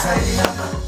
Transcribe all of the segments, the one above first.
さよなら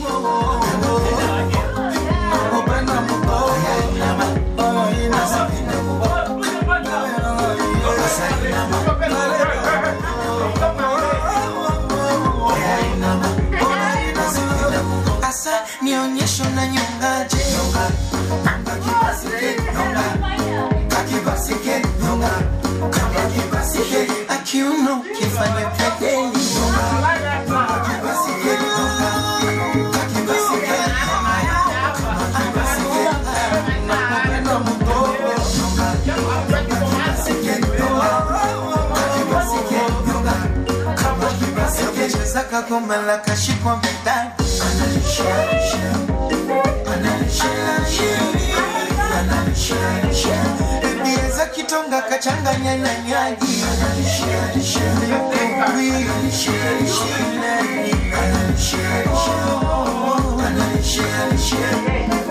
nataka kumalaka she want me that Ebieza kitonga kachanganya na nyagi. Ananishia, ananishia, ananishia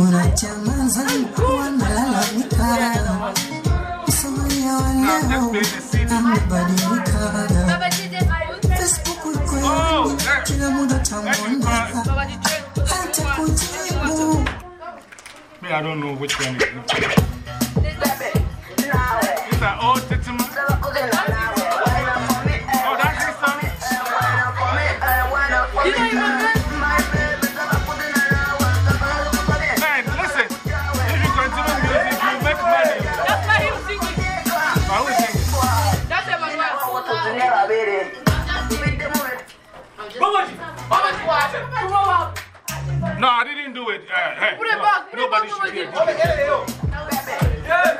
Kunacha manzan kuwa nalalamika, kusamalia waleo amebadilika. Facebook ukweli, kila muda tamwona, hata kujibu. I don't know which one is. Everybody should be a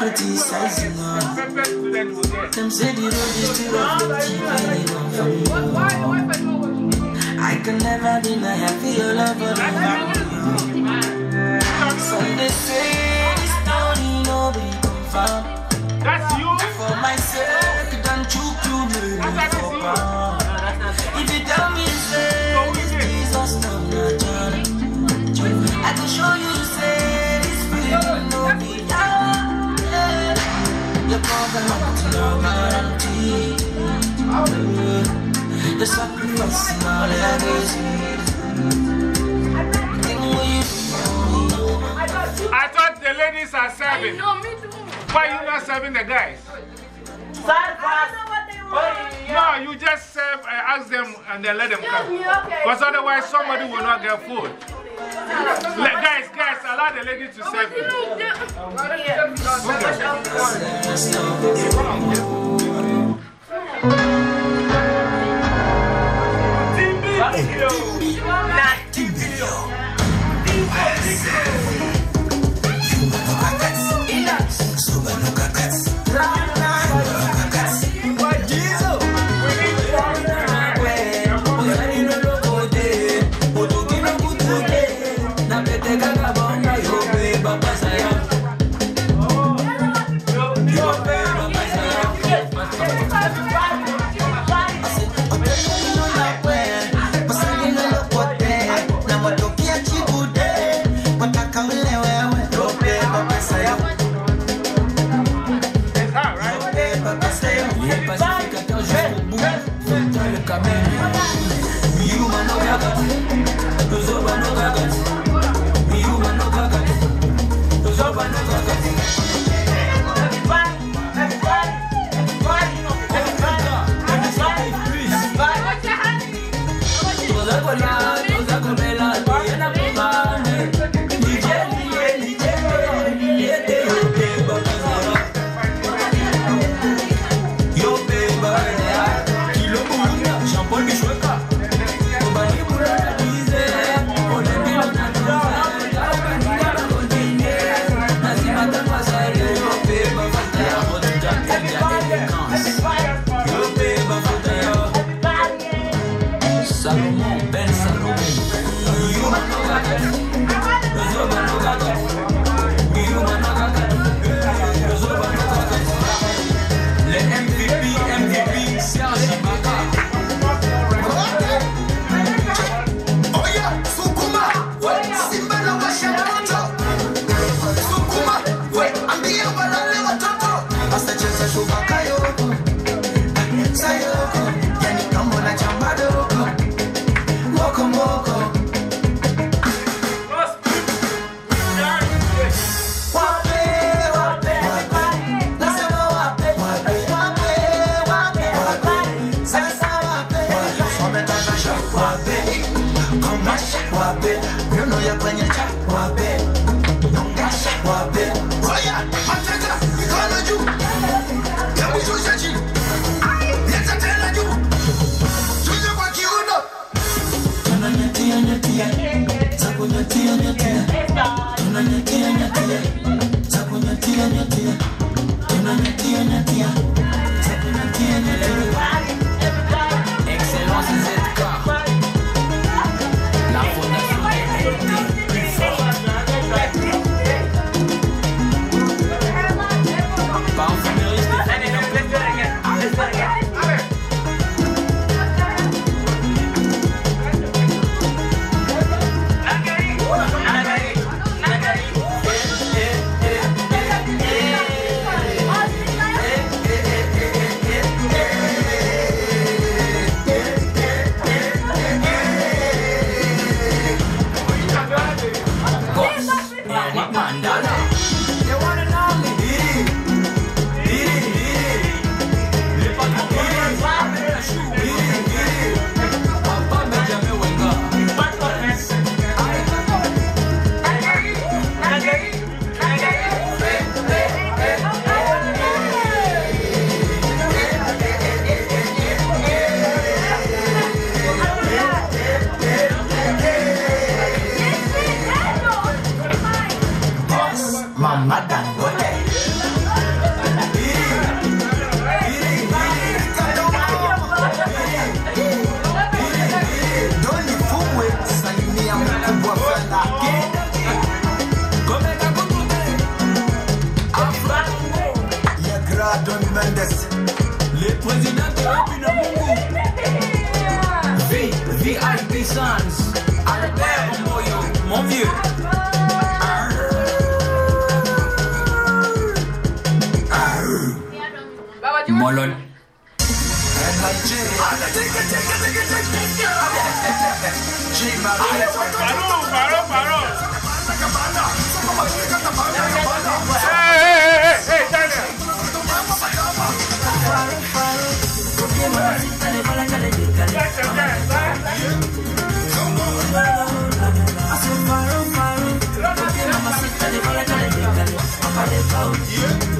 criticizing her. Them say the road is too rough, but I can never deny I feel love for the Some they say this story no be confirmed. For myself, don't you prove me? If you tell me, say. I thought the ladies are serving. Why are you not serving the guys? No, you just serve, ask them and then let them come. Because otherwise somebody will not get food. Let guys, guys, allow the lady to serve you. Okay. Hey. Molon. ¡Paró, paró, paró! Yeah.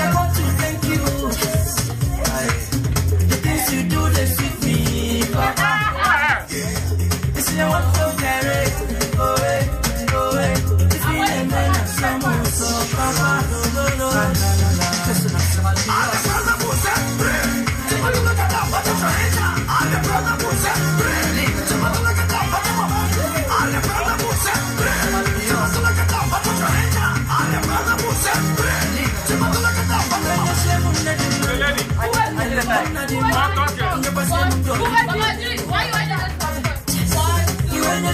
I want to thank you.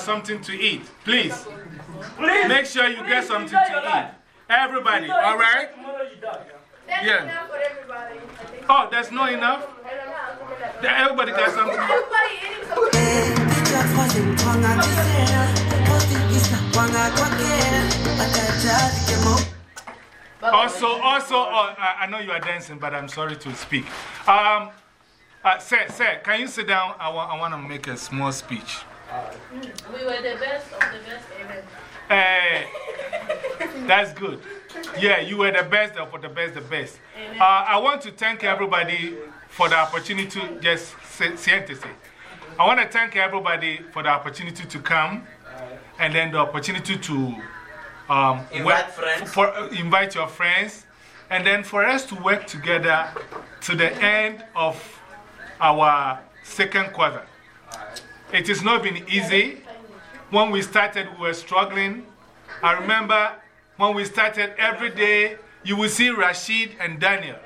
something to eat. Please. Please. Make sure you Please. get oh, something to eat. Everybody, all right? Yeah. Oh, there's not enough? Everybody got something. Also, also, uh, I know you are dancing, but I'm sorry to speak. Um, uh, sir, sir, can you sit down? I, wa I want to make a small speech. We the best of the best ever. Eh, that's good. Yeah, you were the best of the best, the best. Uh, I want to thank everybody for the opportunity to just say, siéntese. I want to thank everybody for the opportunity to come and then the opportunity to um, Invite friends. For, uh, invite your friends. And then for us to work together to the end of our second quarter. It has not been easy. When we started, we were struggling. I remember when we started every day, you will see Rashid and Daniel.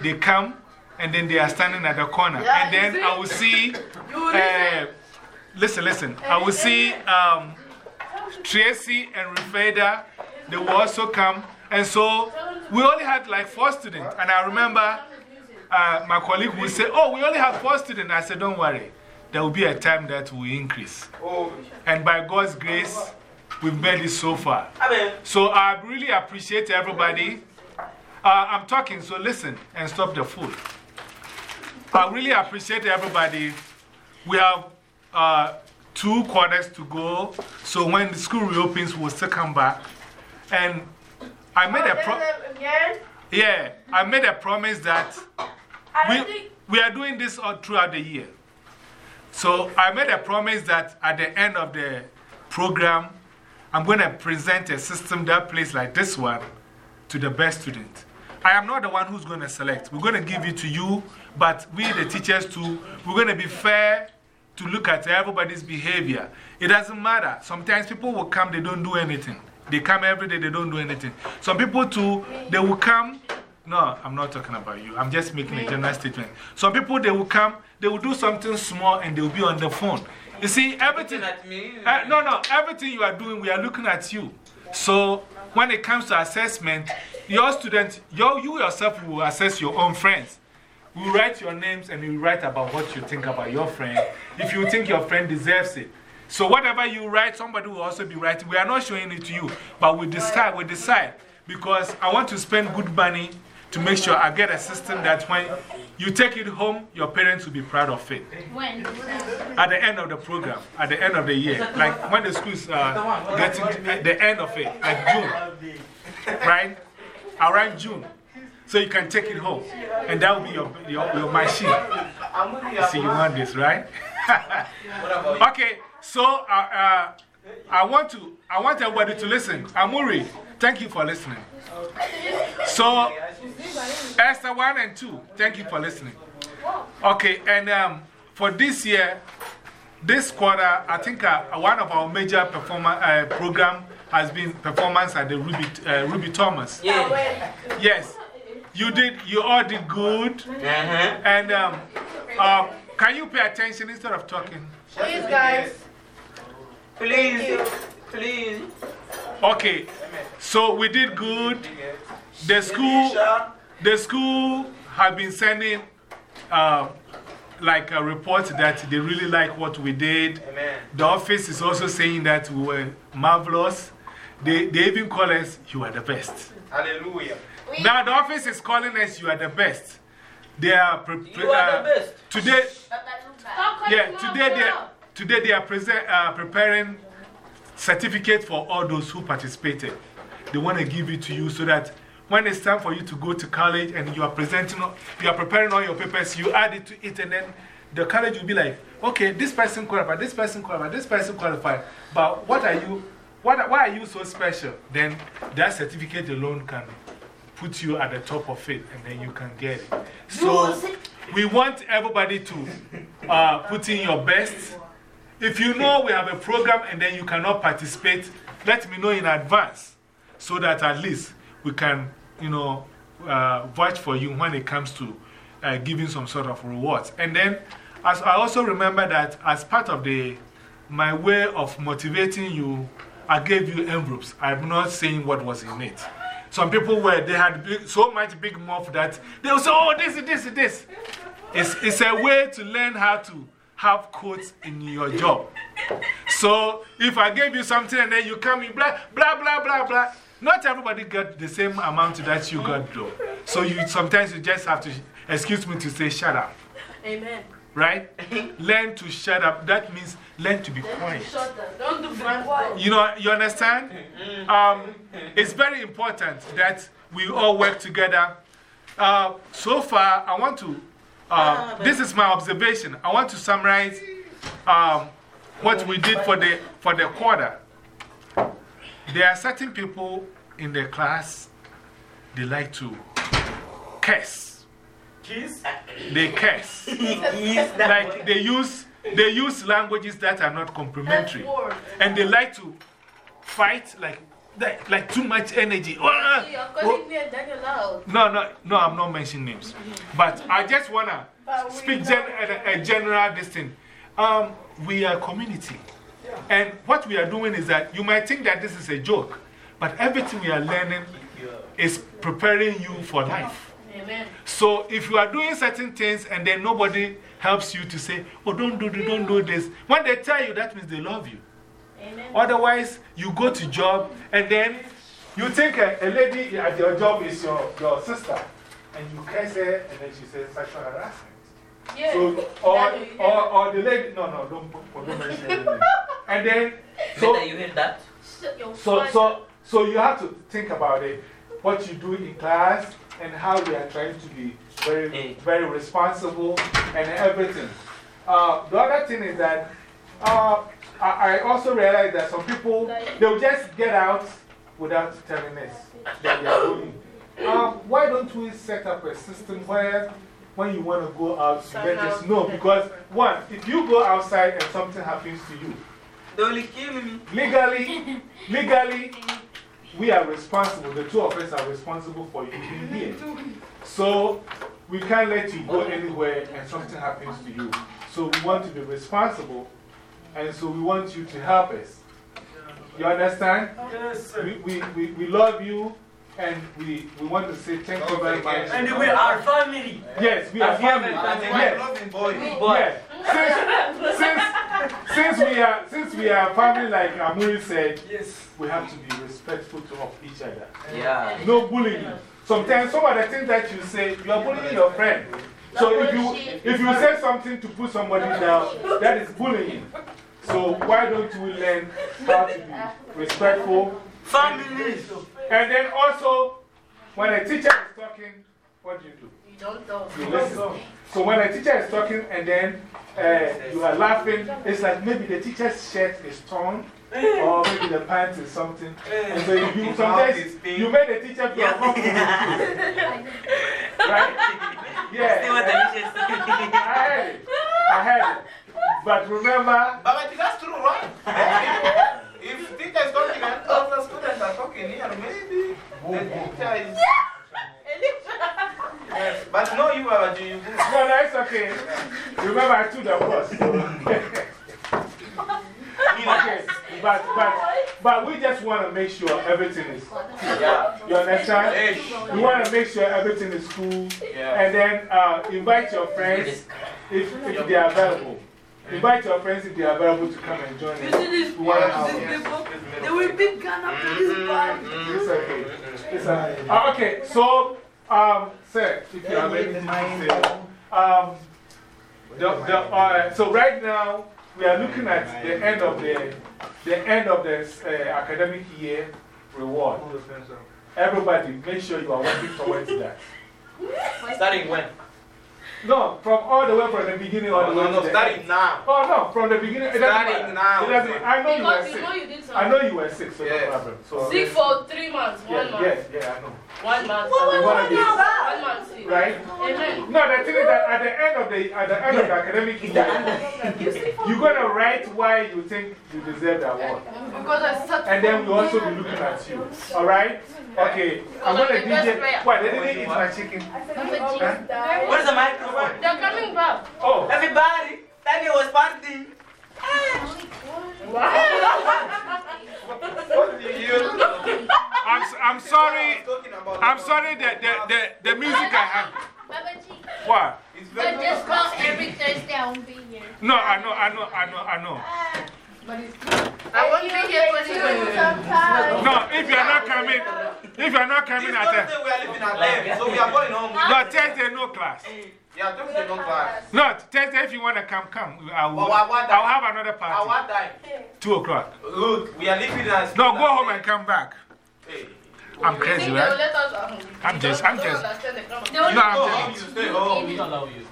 They come and then they are standing at the corner. and then I will see, uh, listen, listen, I will see um, Tracy and Rufeda. They will also come. And so we only had like four students. And I remember uh, my colleague would say, Oh, we only have four students. I said, Don't worry. There will be a time that will increase. And by God's grace, we've made it so far. Amen. So I really appreciate everybody. Uh, I'm talking, so listen and stop the food. I really appreciate everybody. We have uh, two quarters to go. So when the school reopens, we'll still come back. And I made a pro Again? yeah, I made a promise that we, we are doing this all throughout the year. So I made a promise that at the end of the program, I'm going to present a system that plays like this one to the best student. I am not the one who's going to select. We're going to give it to you, but we, the teachers, too, we're going to be fair to look at everybody's behavior. It doesn't matter. Sometimes people will come, they don't do anything. They come every day, they don't do anything. Some people, too, they will come. No, I'm not talking about you. I'm just making a general statement. Some people, they will come, they will do something small and they will be on the phone. You see, everything. At me. Uh, no, no, everything you are doing, we are looking at you. So when it comes to assessment, your student, your, you yourself will assess your own friends. You write your names and you write about what you think about your friend. If you think your friend deserves it. So whatever you write, somebody will also be writing. We are not showing it to you, but we decide, we decide. Because I want to spend good money to make sure I get a system that when you take it home, your parents will be proud of it When? at the end of the program, at the end of the year, like when the schools getting at the end of it, like June, right? Around June. So you can take it home. And that will be your, your, your machine. See, you want this, right? okay, so uh, uh, I, want to, I want everybody to listen. Amuri, thank you for listening. So, Esther 1 and 2, thank you for listening. Okay, and um, for this year, this quarter, I think uh, one of our major performance uh, program has been performance at the Ruby, uh, Ruby Thomas. Yeah. Yes, you did, you all did good. -huh. And um, uh, can you pay attention instead of talking? Please, guys. Please. Please. Okay, so we did good. The school, the school have been sending uh, like a report that they really like what we did. Amen. The office is also saying that we were marvelous. They, they even call us, you are the best. Hallelujah. Now the office is calling us, you are the best. They are, pre You are the best. Today, yeah, today they, are- today they are present, uh, preparing certificate for all those who participated. They want to give it to you so that when it's time for you to go to college and you are presenting, you are preparing all your papers, you add it to it, and then the college will be like, okay, this person qualified, this person qualified, this person qualified, but what are you, what, why are you so special? Then that certificate alone can put you at the top of it, and then you can get it. So we want everybody to uh, put in your best. If you know we have a program and then you cannot participate, let me know in advance so that at least we can, you know, uh, vouch for you when it comes to uh, giving some sort of rewards. And then as I also remember that as part of the, my way of motivating you, I gave you envelopes. I'm not saying what was in it. some people were, they had big, so much big mouth that they will say, oh, this is this is this. It's, it's a way to learn how to have quotes in your job. So if I gave you something and then you come in, blah, blah, blah, blah, blah. Not everybody got the same amount that you got, though. So you, sometimes you just have to, excuse me, to say shut up. Amen. Right? learn to shut up. That means learn to be quiet. Don't do quiet. You know, you understand? Um, it's very important that we all work together. Uh, so far, I want to, uh, this is my observation. I want to summarize um, what we did for the, for the quarter. There are certain people in the class, they like to curse. They curse. like they use, they use languages that are not complimentary. And they like to fight like, like, like too much energy. Oh, You're oh. calling me a Daniel loud. No, no, no, I'm not mentioning names. But I just want to speak gen a, a general this thing. Um, we are a community. And what we are doing is that you might think that this is a joke, but everything we are learning is preparing you for life. Amen. So if you are doing certain things and then nobody helps you to say, oh, don't do this, don't do this, when they tell you, that means they love you. Amen. Otherwise, you go to job and then you think a, a lady at your job is your, your sister and you curse her and then she says sexual harassment. Yeah. So, or, or, or the lady, no, no, don't, don't mention anything. And then, so, you hear that? So, so, so you have to think about it, what you do in class and how we are trying to be very, very responsible and everything. Uh, the other thing is that uh, I, I also realize that some people, they'll just get out without telling us that they are going. Um, why don't we set up a system where when you want to go out, you let us know? Because, one, if you go outside and something happens to you, They will kill me. legally, legally, we are responsible. The two of us are responsible for you being here. So we can't let you go anywhere and something happens to you. So we want to be responsible, and so we want you to help us. You understand? Yes, We, we, we, we love you, and we, we want to say thank you very much. And we are family. Yes, we are family. Yes. Yes. Since, since, since, we are, since we are family, like Amuri said, Yes. we have to be respectful to, of each other. Yeah. No bullying. Sometimes some of the things that you say, you are bullying your friend. So if you, if you say something to put somebody down, that is bullying. So why don't we learn how to be respectful? Family. And then also, when a teacher is talking, what do you do? You don't talk. You listen. So when a teacher is talking and then uh, you are laughing, it's like maybe the teacher's shirt is torn. Or maybe the pants is something. And so you, you, sometimes you make the teacher feel uncomfortable. right? Yeah. See what the teacher I heard it. I heard it. But remember, But that's true, right? if teacher is talking and all the students are talking here, maybe the teacher is. Yes, but no, you are you. no, that's okay. Remember, I took the bus. Okay. But, but, but we just want to make sure everything is Yeah. You understand? Ish. We want to make sure everything is cool. Yeah. And then uh, invite your friends if, if they are available. Invite your friends if they are available to come and join us. see these We wanna people, have people, they will beat Ghana to this body. It's okay. It's okay. Uh, okay, so, um, sir, if you have anything to say. Um, the, the, uh, so right now, we are looking at the end of the, the end of the uh, academic year reward. Everybody, make sure you are working towards that. Starting when? No, from all the way from the beginning all the way No, to no, the starting now. Oh, no, from the beginning. It Starting now. It I know you were Because you know sick. you did I know you were sick, so no problem. So, Sick for three months, one yeah, month. yeah, yeah, I know. One month. You wanna One month sick. Right? Amen. No, the thing is that at the end of the, at the, end of the academic year, you're going to write why you think you deserve the award. Because I such And then we'll also be looking at you. All right? Okay. I'm going to I'm the best DJ. player. What? They didn't eat my chicken. Huh? Where's the microphone? They're coming back. Oh, Everybody, Daniel was partying. What do you I'm, I'm I'm sorry. I'm sorry that the, the, the music I have. What? But just call every Thursday, I won't be here. No, I know, I know, I know, I know. Ah. I won't be here 20 minutes. No, if you're not coming, if you're not coming at Thursday the. we are leaving at 10, so we are going home. No, Thursday, no class. Yeah, Thursday no class. No, Thursday, if you want to come, come. I will, But what- what? I'll have another At party. what time? 2 o'clock. Look, we are leaving at No, go home and come back. Hey. I'm crazy, think they will right? us at? I'm just- I'm just- understand the. No, I'm just. you stay home. We don't allow you.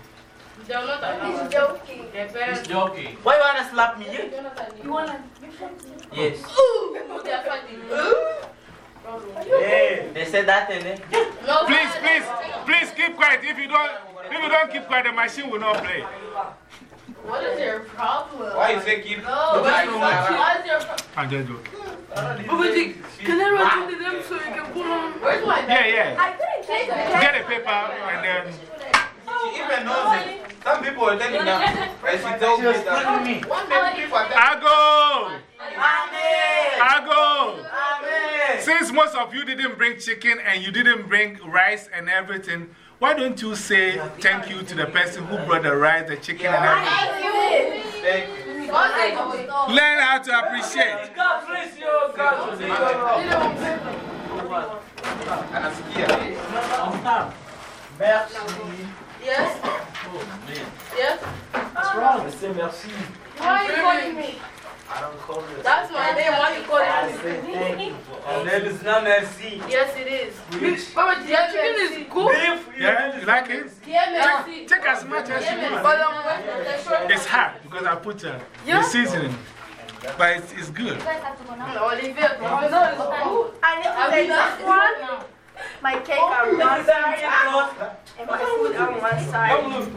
They will not joking. Their He's parents. joking. Why you wanna slap me? You wanna? Yes. They are fighting. Hey, they said that in it. No, Please, please, please keep quiet. If you don't, if you don't keep quiet, the machine will not play. What is your problem? Why is say keep? No, Why what you what is your problem? I'm ah, just joking. Can I run to them so you can put on? Where's my Yeah, yeah. I couldn't take it. Get a paper and then. She even knows it. Some people are telling her, and she tells me that. me. One many people are telling I go! Amen. I go! Amen. Since most of you didn't bring chicken and you didn't bring rice and everything, why don't you say thank you to the person who brought the rice, the chicken, and everything? Thank you. Thank. Learn how to appreciate. God bless you, God bless you. And I'm scared. Merci. Yes? Oh, man. Yes? What's wrong? Say merci. Why are you calling me? I don't call you. That's why my name. Why you I calling me? say thank you. Your name is not merci. Yes, it is. Which? Mama, the chicken is good. Beef. Yeah, you like it? Yeah, merci. Take as much as you want. But I'm waiting for the It's hot because I put uh, the seasoning. But it's, it's good. Olivier, no, it's good. I need to I'll take this one, my cake on one side, and my food on one side.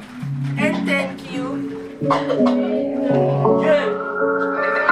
And thank you. She's.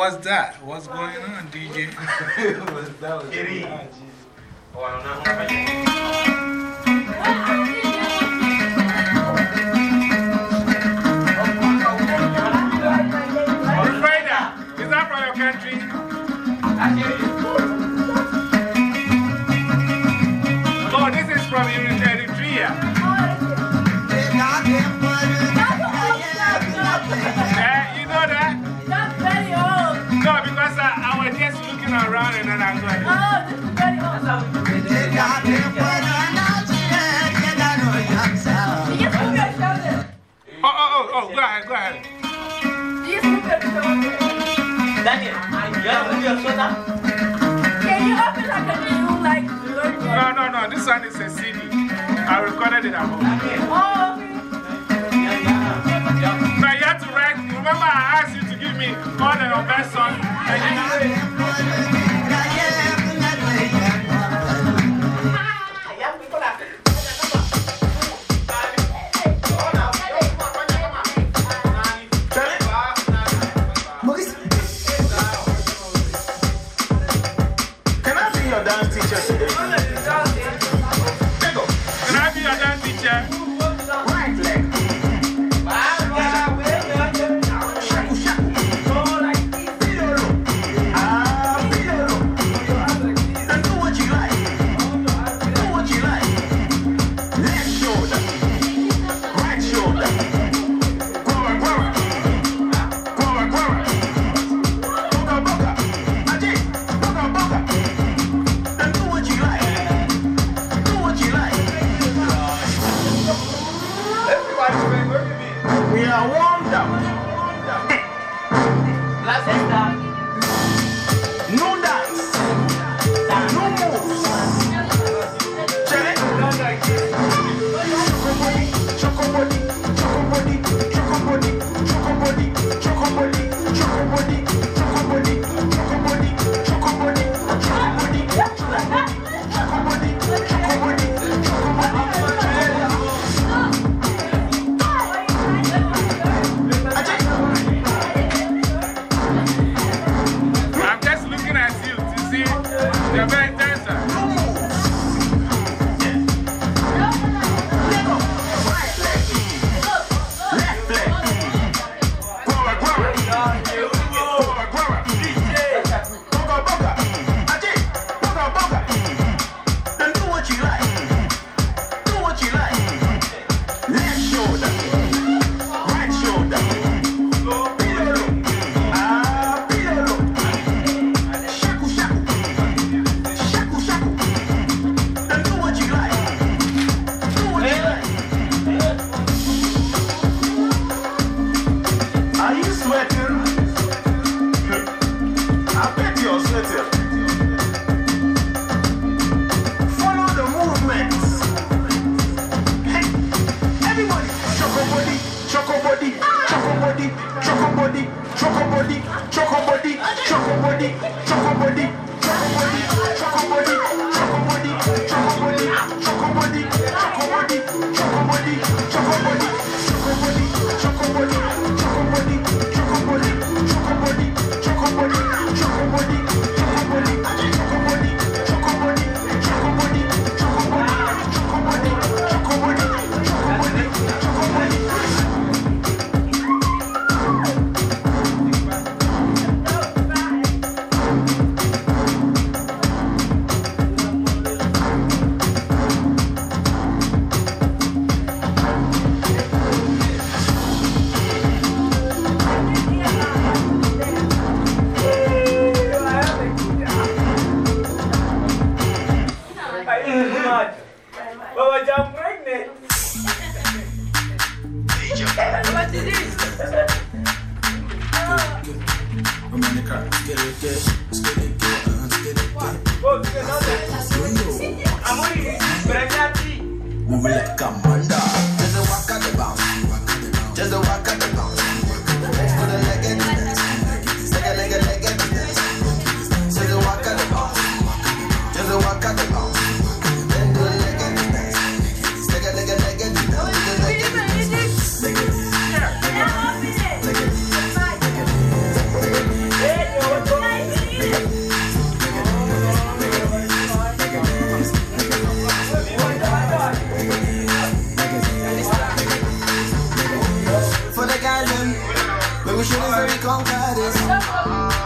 What's that? What's going on, DJ? Oh, I don't know. Ahead, go ahead. Daniel, you have to move your shoulder. Can you open like a new, like, version? No, no, no, this one is a CD. I recorded it at home. Oh, Now you have to write. Remember, I asked you to give me all the your best song.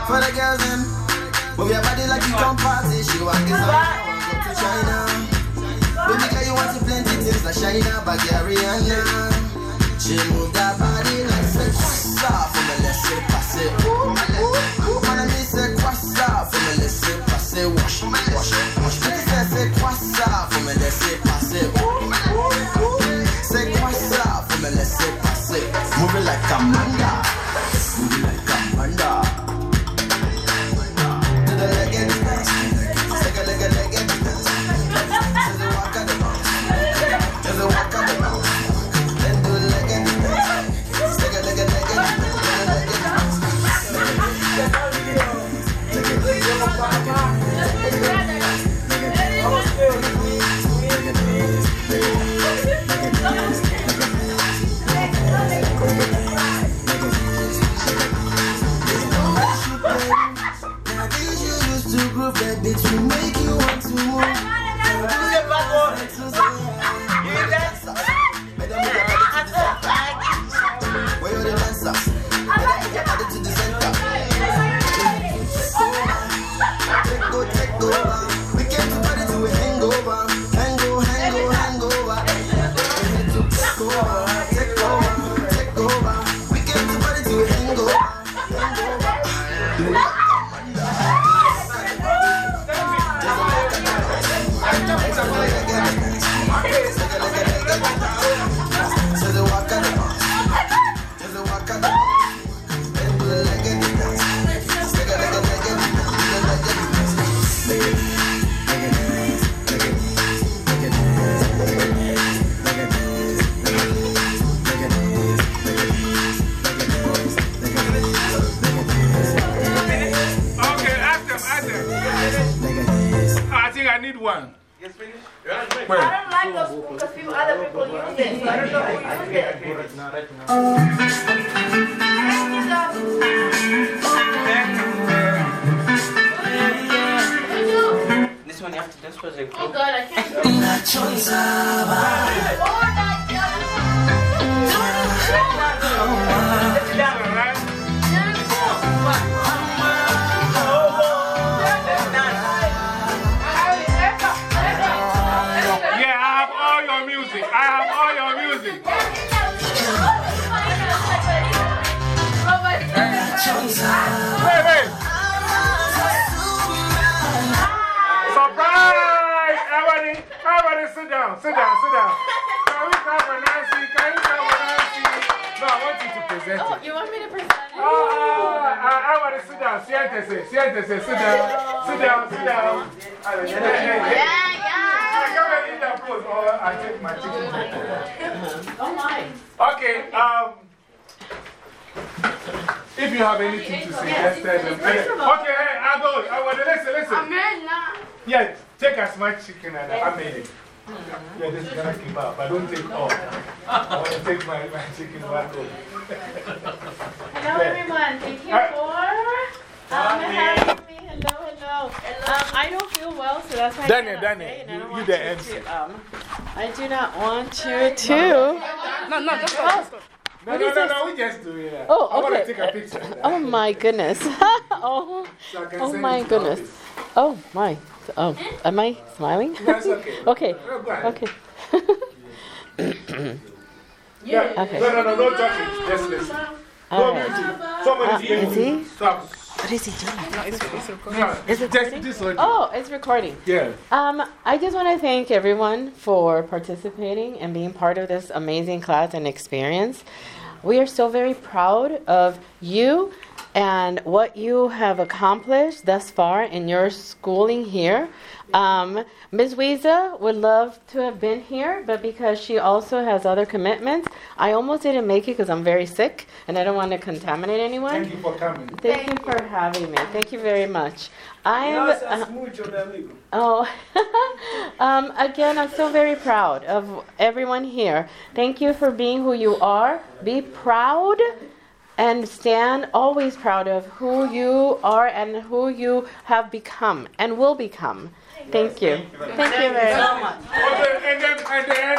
for the girls in. Move your body like you come party. She want this one. Look to China. Baby girl, you want to plenty things like China, Bulgaria. She move that body like sex. Stop from the it pass it. Nancy, everybody sit down, sit down, sit down. Can we come for Nancy? Can we come for Nancy? No, I want you to present oh. You want me to present it? Oh, I, I want to sit down. Siéntese, siéntese, sit down. Sit down, sit down. Yeah, yeah. Come and eat that food or I take my chicken. Oh, my. Okay,、um, if you have anything to say, just tell them. Okay, hey, I go. I want to listen, listen. Amen. Yes take as much chicken as I made it. Yeah, this is going to keep up, but don't take all. I want to take my, my chicken back home. Hello, everyone. Thank you for um, having me. Hello, hello. Um, I don't feel well, so that's why Daniel, I Daniel, stay, and I you- don't you want the you MC. To, um, I do not want you to. No, no, that's not. No, What no, is no, no, we just do it. Oh, I want okay. to take a picture. Oh my goodness. oh, So oh my goodness. office. Oh my. Oh, am I smiling? That's okay. okay. No. Okay. Yeah. Okay. No, no, no, don't. Just listen. All No right. music. Somebody's Uh, is doing he? Stop. What is he doing? No, it's, it's recording. No, Is it recording? this one. Oh, it's recording. Yeah. Um, I just want to thank everyone for participating and being part of this amazing class and experience. We are so very proud of you and what you have accomplished thus far in your schooling here. Um, Ms. Weeza would love to have been here, but because she also has other commitments, I almost didn't make it because I'm very sick and I don't want to contaminate anyone. Thank you for coming. Thank you for having me. Thank you very much. I am. uh, mucho, meu amigo. Oh, um, again, I'm so very proud of everyone here. Thank you for being who you are. Be proud and stand always proud of who you are and who you have become and will become. Thank you. Thank you very much. Okay, and then, and then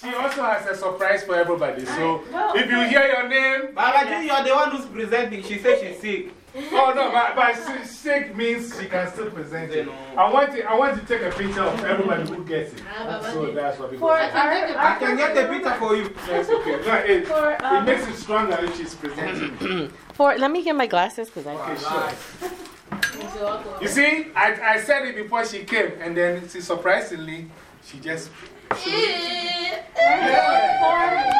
she also has a surprise for everybody. So if you hear your name, Baba, you're the one who's presenting. She said she's sick. oh no, but, but si- sick means she can still present it. Uh, I want, to, I want to take a picture of everybody who gets it. Ah, so that's what people For I can get the picture for you. That's okay. No, it, For, it um, makes it stronger if she's presenting. for, let me get my glasses because I. Okay, sure. You see, I, I said it before she came, and then she surprisingly, she just. Eh, eh,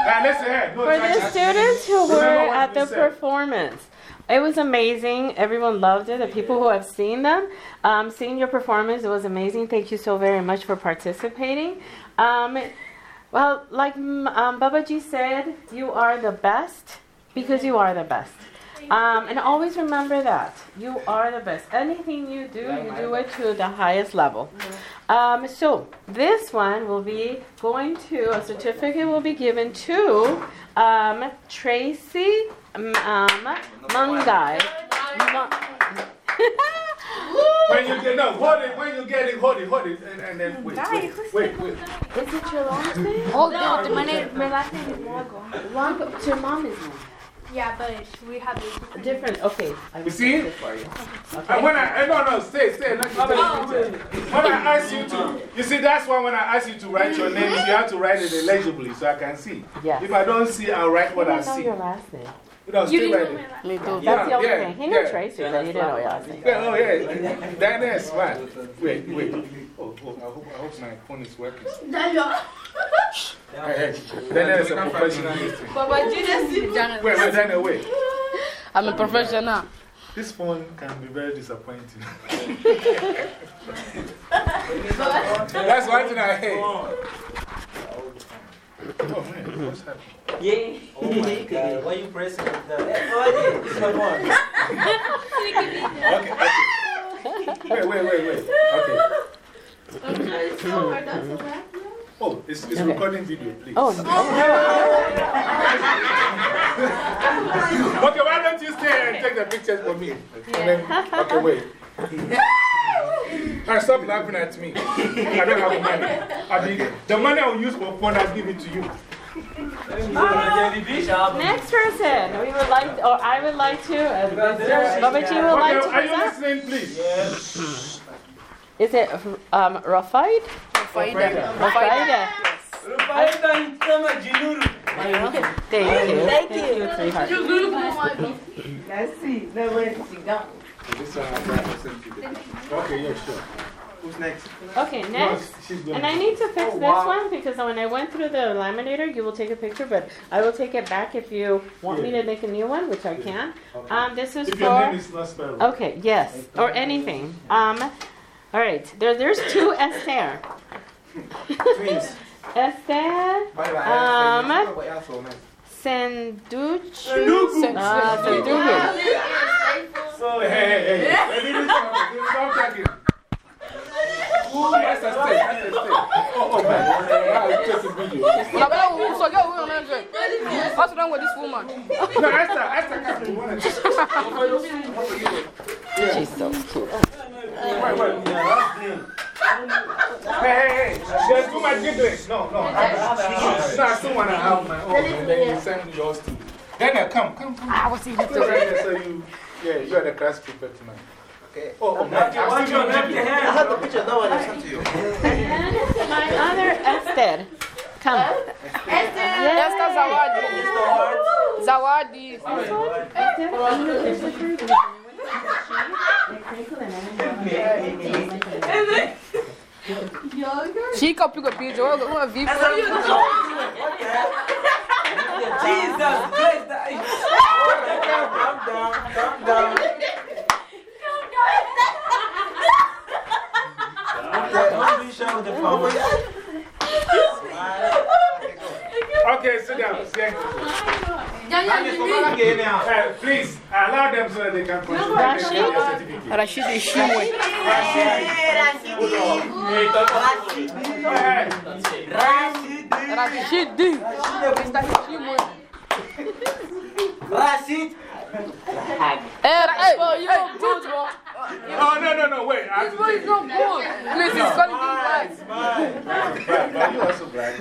now, listen here. No, For the students who were at we the performance, it was amazing. Everyone loved it. The people who have seen them, um, seeing your performance, it was amazing. Thank you so very much for participating. Um, well, like mm, um, Babaji said, you are the best because you are the best. Um, and always remember that. You are the best. Anything you do, you do it to the highest level. Um, so, this one will be going to, a certificate will be given to um, Tracy um, um, Mungai. When you get, no, hold it, when you get it, hold it, hold it, and, and then wait, wait, wait, wait. Is it your last name? Oh, no, my, name, my last name is Morgo. Longo. Your mom is Yeah, but we have a different. Okay. I will You see? it for you. And when I, no, no, stay, stay, let me take. When I ask you to, you see, that's why when I ask you to write your names, you have to write it illegibly so I can see. Yes. If I don't see, I'll write what I I didn't see. your last name. You know, You still didn't write know it. my last That's the only yeah, thing. He knew yeah. Tracy, but he didn't know your last. Yeah, oh, yeah. That is one. Wait, wait. Oh, oh, I hope, I hope my phone is working. Daniel. Hey, hey. Then there's a professional listening. Wait, wait, Daniel, wait. I'm a professional. This phone can be very disappointing. That's one thing I hate. Oh, man, what's happening? Yeah. Oh my god. Why you pressing it down? Hey, oh, yeah. My phone. Okay, okay. Wait, wait, wait, wait. Okay. Oh, it's, it's recording video, please. Oh, no. Okay, why don't you stay and take the pictures for me? And then, okay, wait. Now stop laughing at me. I don't have money. I mean, the money I'll use for fun, I'll give it to you. Next person, we would like, or I would like to, uh, Mr. Babaji would like Okay, to are you present. listening, please? Is it um, Rafaid? Faida. Rafaida. Rupaida Itama Jinuru. Thank you. Thank you, sweetheart. This one I'm going to send to. Okay, yeah, sure. Who's next? Okay, next. She's And I need to fix this one because when I went through the laminator, you will take a picture, but I will take it back if you want me to make a new one, which I can. Um, this is If your name for. is not spelled. Okay, yes, or anything. Um, all right, there, there's two Esther. Twins. Esther. Bye bye. Um, Wait, that's all nice. Sanduch. Ah, Sanduku. So, hey, hey, hey. Let me do something. Stop talking. Ooh, that's a stick. That's a stick. Oh, oh, man. I'll take a video. Now, but I so get one hundred. What's wrong with this woman? No, Esther, Esther, come. You want to She's so cute. Wait, wait. Hey, hey, hey. There's too much giggling. No, no. I, no, I still want to have my own. And then you send yours too. Then uh, come, come, come. I was in the So you, yeah, you are the class prefect tonight. Okay. Oh, oh, man. What's your name? I have the picture now. I sent to you. And my other Esther. Come. Esther Zawadi. Zawadi. Chica, pica pizza. Uma viva. Jesus Christ. Calm down. Calm down. Okay, don't be shy with the family. Okay, sit down. Sit down. Uh, please, allow them so that they can control their certificate. Rashid Ishimwe. Rashid. Mr. Ishimwe. Rashid. Eh, hey, hey, hey, good, bro. Oh, no, no, no, wait. I have This to boy take is not good. Please, he's calling him black. But you also black.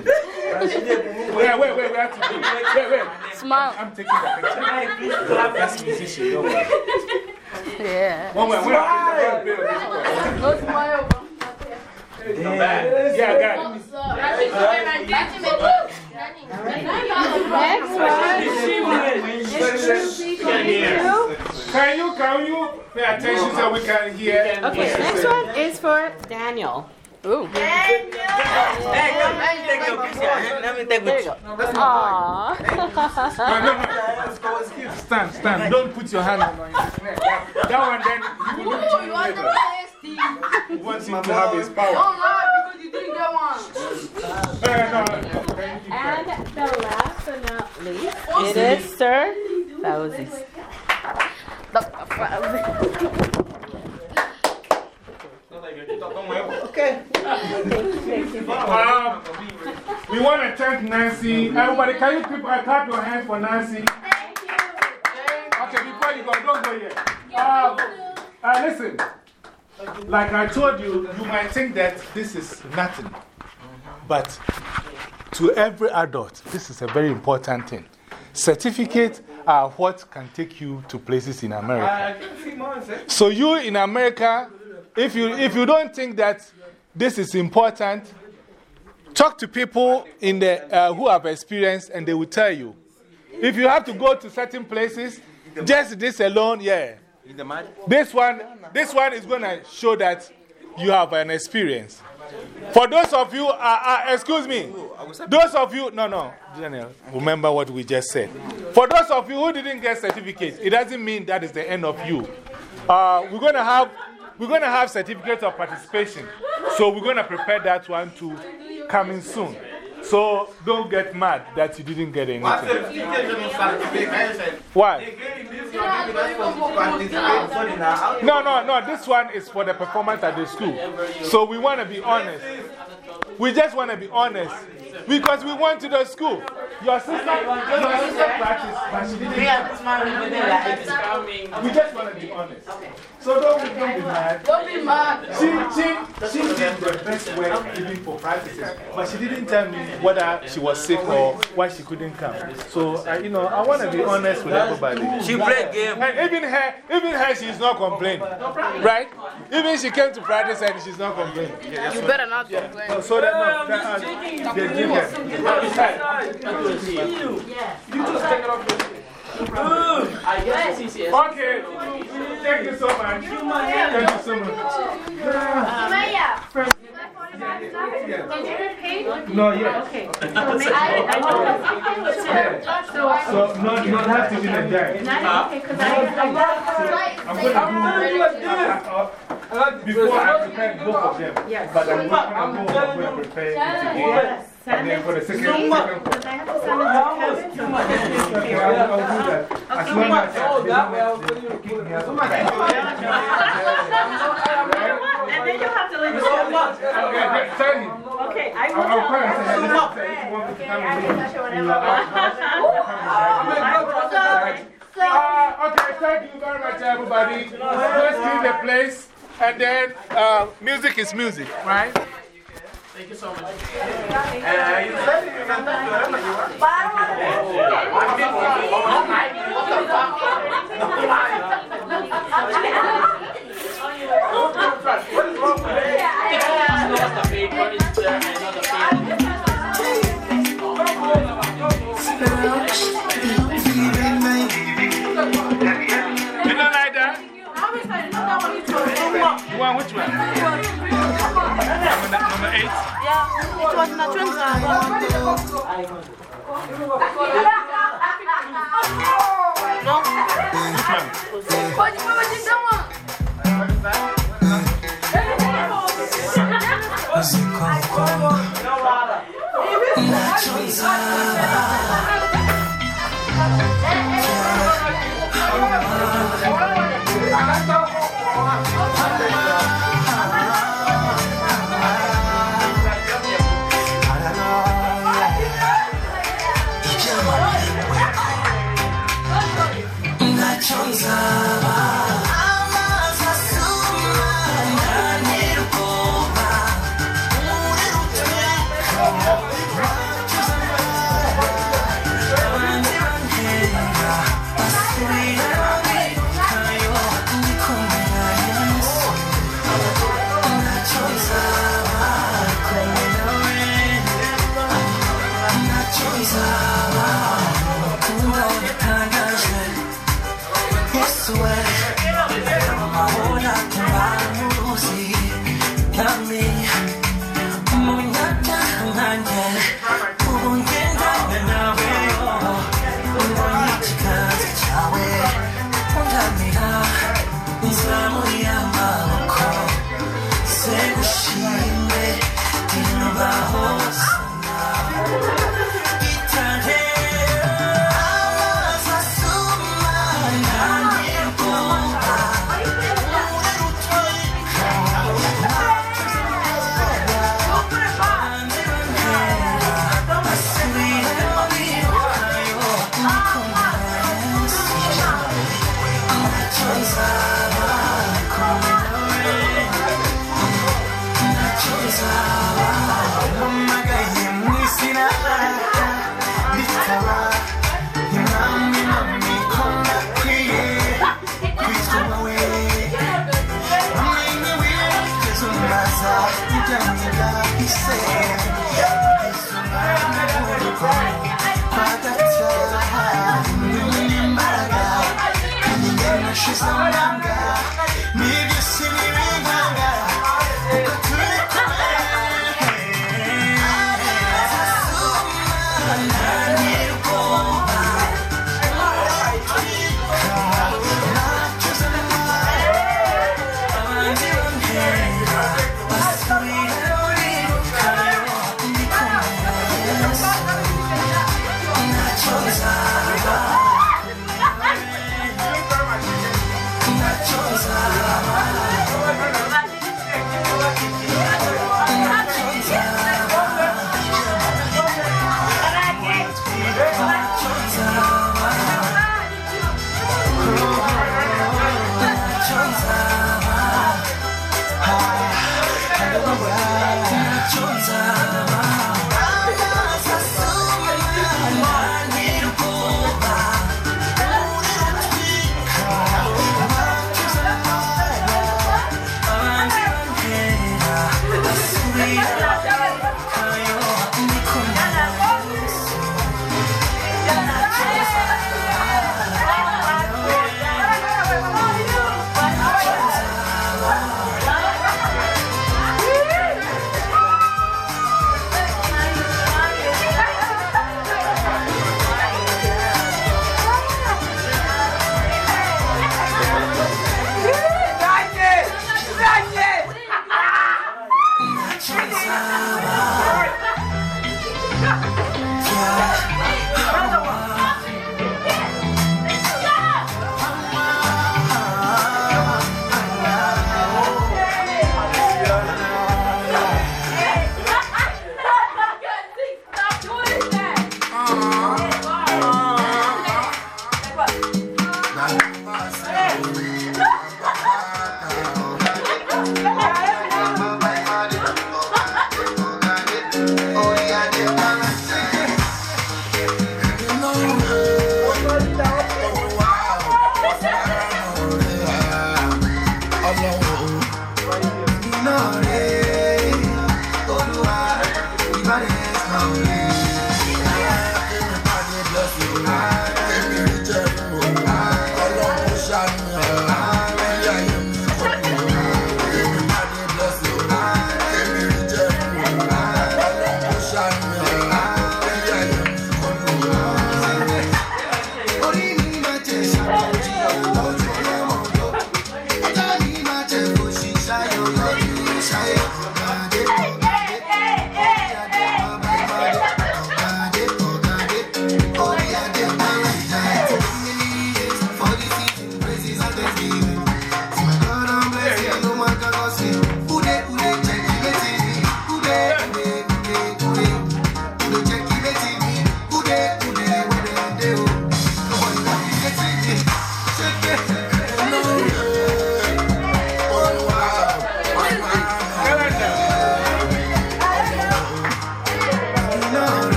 Wait, wait, wait, we have to do Wait, wait. Smile. I'm taking the picture. That's musician, don't worry. Yeah. One way, one way. No smile. Yeah, I got it. Can you, can you pay attention so we can hear? Okay, next one is for Daniel. Ooh. Hey, come, let me take your picture. Let me take with you. Aww. No, no, no. Stand, stand. Don't put your hand on your neck. That, that one, then you will look to you later. He wants him to have his power. Oh, because you didn't get one. Eh, no. Thank you. And the last but not least, it is Sir Fauzi. Okay. Um, we want to thank Nancy. Everybody, can you people, uh, clap your hands for Nancy? Thank you. Okay, before you go, don't go yet. Uh, uh, listen, like I told you, you might think that this is nothing. But to every adult, this is a very important thing. Certificates are what can take you to places in America. So, you in America, if you, if you don't think that this is important, talk to people in the, uh, who have experience and they will tell you. If you have to go to certain places, just this alone, yeah. This one, this one is going to show that you have an experience. For those of you, uh, uh, excuse me, those of you, no, no, Daniel, remember what we just said. For those of you who didn't get certificates, it doesn't mean that is the end of you. Uh, we're going to have, we're going to have certificates of participation. So we're going to prepare that one to coming soon. So don't get mad that you didn't get anything. Why? No, no, no. This one is for the performance at the school. So we want to be honest. We just want to be honest. Because we went to the school. Your sister, your sister practiced, but she didn't. We just want to be honest. So don't, don't be mad. Don't be mad. She, she, she did the best work even for practices, but she didn't tell me whether she was sick or why she couldn't come. So, uh, you know, I want to be honest with everybody. She played game. And even her, even her, she's not complaining. Right? Even she came to practice and she's not complaining. You better not complain. So, so that, no, that, uh, they give her. You just take it off Okay. Thank you so much. Thank you so much. No, yes. Okay. So, not, not, not even a dime. I'm going to do uh, before I prepare both of them. Yes. But I'm going to go and prepare it again. And then for the second, second Because I have to send it to Kevin. okay, I'll, I'll do that. As long as. Oh, that way I'll put you. in And then you have to leave it Okay, tell him. Okay, I I'll, will I'll call tell and say, him. listen, if you want me to come and do it, you know, uh, okay, thank you very much, everybody. Let's leave the place, and then uh, music is music, right? Thank you so much. Uh, you said you can talk to wherever you want. What is wrong with it? You don't like that? You want which one? Number, number eight? It was not Pode falar de uma. Nachonzaba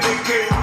Daniel,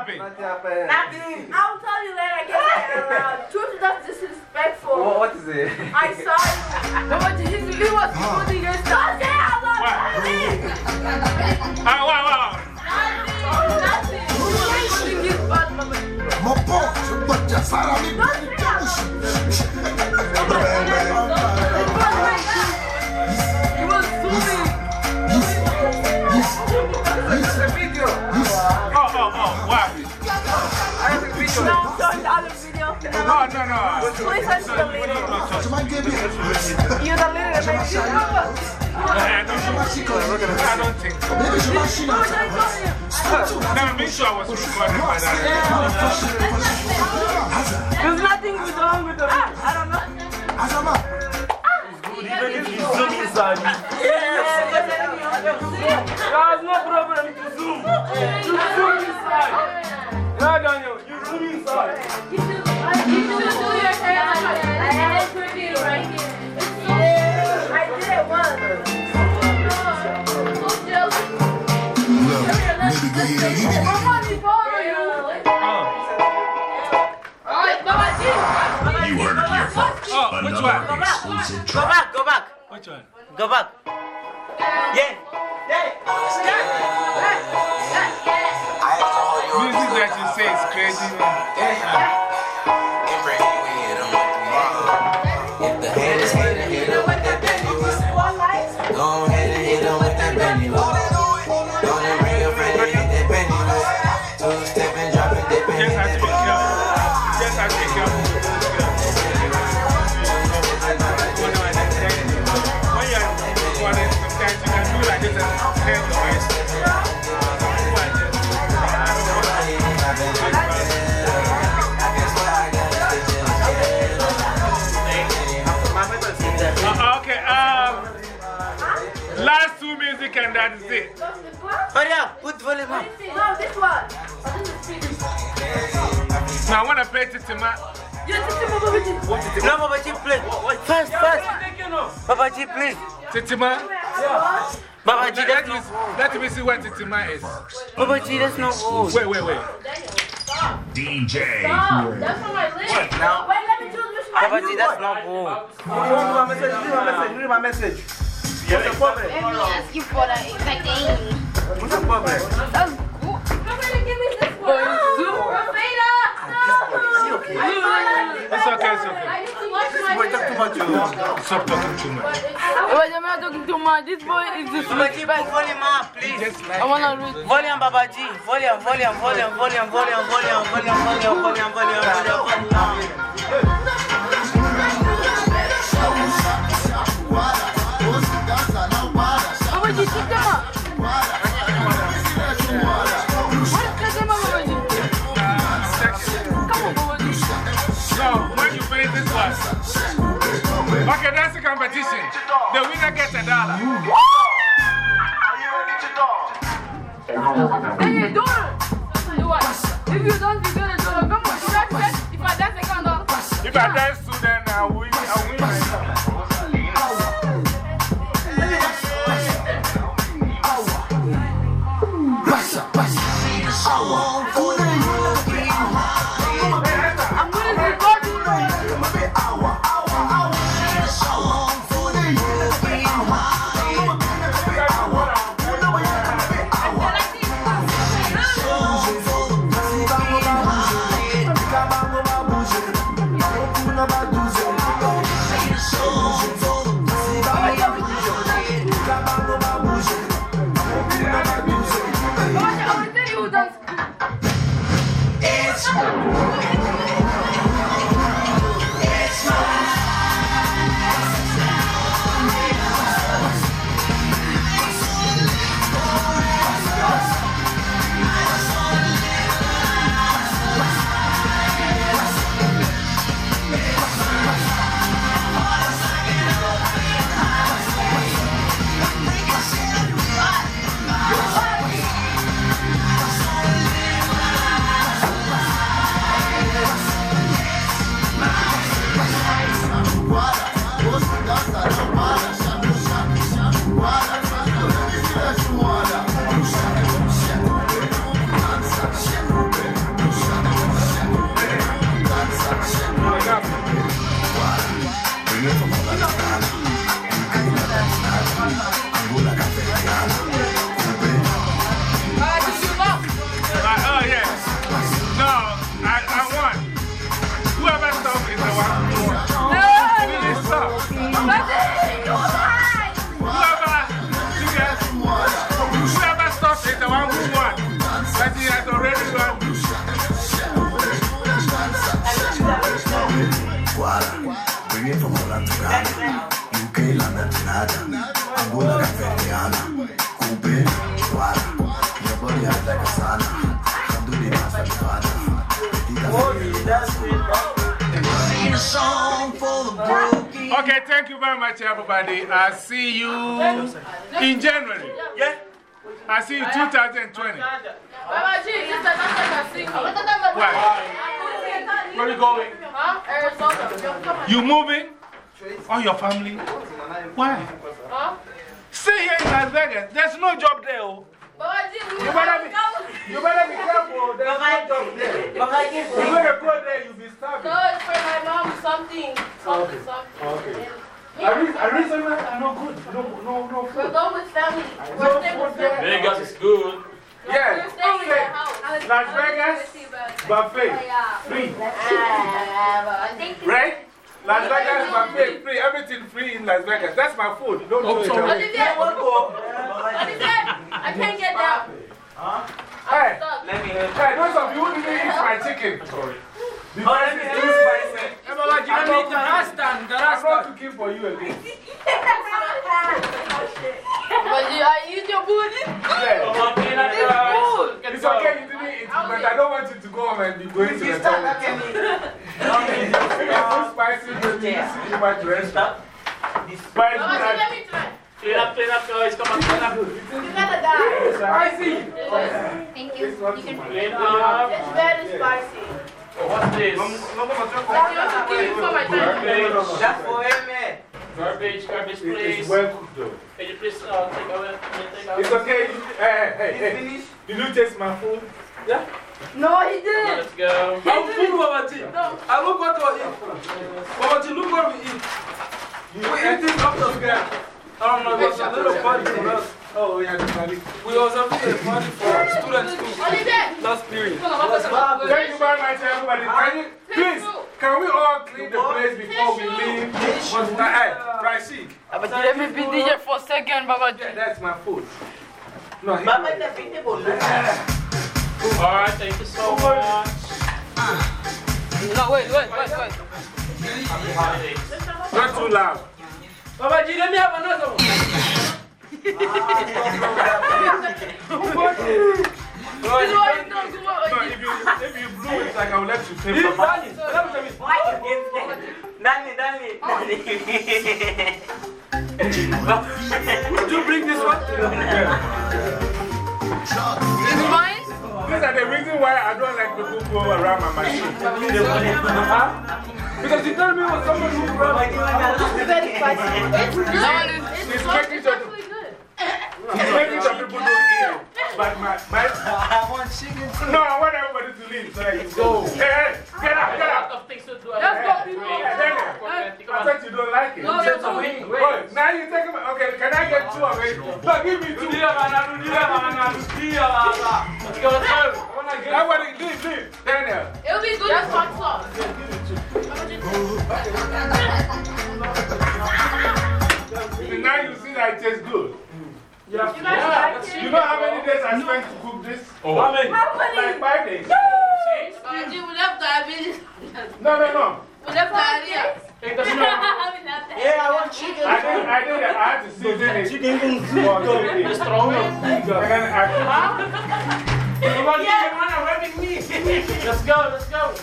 happened. Nothing happened. Nothing. I'll tell you later. I around. Uh, truth that's disrespectful. What, what is it? I saw you. What but his he was holding your stuff. Don't say how long. Nothing. Ah, wow, wow. Nothing. Nothing. Who was holding his butt, Mama? My boy, but just out. Don't say how long. No, no, no. Please ask the leader. You're the leader, baby. You know I don't think I don't think so. Now, make sure I was recording by that. There's nothing wrong with the I don't know. Asama. It's good, even if you zoom inside. Yes, there is no problem to zoom. To zoom inside. Yeah, Daniel, you do your hair. I did it once. Go You heard it here first. Another exclusive. Go back, go back. Which one? Go back. Yeah. Yeah. yeah. yeah. Music that you say is crazy. man. That is it. Hurry up, put volume up. No, this one. Oh, this is Phoenix. Now I want to play Titima. Yeah, this is Baba G. No, Baba G, please. First, first. Baba G, please. Titima? Baba G, Let that's me, not. let me see what Titima is. Baba G, that's not old. Wait, wait, wait. DJ. Oh, that's on my list. Wait, let me choose which one. Baba G, that's not old. Read my message, read my message, read my message. What's the problem? Let me ask you for that exact thing. What's the problem? That's cool. Somebody give me this one. Rafina! No! It's okay, it's okay. I need to watch my Boy, talk too much. you. Stop talking too much. Wait, I'm not talking too much. This boy is Baba G, disrespectful. put volume up, please. Just like I wanna read. Volume, Baba G. Volume, volume, volume, volume, volume, volume, volume, volume, volume, volume, volume, volume. Okay, that's the competition. The winner gets a dollar. Hey, you do it. Do what? If you don't, you get a dollar. Come on, do that. If I dance, I can't dance. If I dance song for the broken Okay, thank you very much, everybody. I'll see you in January. Yeah? I'll see you 2020. Baba G, this is not gonna sing. Why? Where are you going? Huh? Arizona. You moving? Or your family? Why? Huh? Stay here in Las Vegas. There's no job there. Oh. Oh. Baba G, we You better be, you better be careful. There's no job there. You're going to go there, you'll be starving. No, it's for my mom something. Something, something. Okay. Arizona, Arizona, no good. No, no, no We're going with family. We're staying with family. Vegas is good. Yeah. We're staying in Say, house. Las Vegas, buffet, oh, free. Right? Las Vegas, buffet, free. free, Everything free in Las Vegas. That's my food. Don't do it. Olivier, Olivier, I can't get down. Hey, Let me hey, those of you who didn't eat my chicken. Because it's too spicy. I'm not I'm not cooking for you again. But you, I eat your booty. Yeah. It's okay, you didn't eat, but I don't want you to go home and be going to the toilet. It's too spicy, but you see too much rest. But it's Baba good G, at- let me try. Clean up, clean up, guys. Come on, clean up. You're gonna die. Spicy. Thank you. You can Clean up. It's very spicy. What's this? That's what you give me for. That's for him, man. Garbage, garbage, It's well cooked though. Can you please uh, take away? Can take out? It's okay. You, hey, hey, hey. Did you taste my food? Yeah? No, he didn't. Let's go. I'm full, Baba G. I look what we eat. Baba G, look what we eat. You eat this up the ground. I don't know, it was a little party for us. Oh, yeah, the party. We was having a party for students too. Olivier. Last period. Thank you very much, everybody. Can you, please, can we all clean the place before we leave? What's that? Hey, Rashid. Baba let me be DJ for a second, Baba Yeah, that's my food. No, he Baba the people. Alright, thank you so much. No, wait, wait, wait, wait. Happy holidays. Not too loud. Baba G, let me have another one. This is why you don't come out No, like if you, blew it, like I will let you pay for Dani, my let me tell you. Dani, Dani. Would you bring this one? This is mine? These are the reason why I don't like people who go around my machine. Because you told me it was someone who brought my It's very spicy. It's good. That one is, It's making sure, actually good. it's making sure people don't eat it. But my, my, No, I want everybody to leave so that you go. Hey, hey, get up, get up. Let's go, people. I thought you don't like it. No, Take no, some no, wait. Wait, Now you take them. Okay, can I get two of it? No, give me two. Everybody, leave, leave. Daniel. It'll be good as hot sauce. Now you see that it tastes good. Yeah. You guys like it? You know how many days I spent to cook this? Oh. How many? How many? Like five days. No. Uh, dude, we have diabetes. No, no, no. We have diarrhea. Yeah, I want chicken. I did, I did, I had to season it. Chicken for three days. Strong. And then I Yeah. You want to have Let's go, let's go.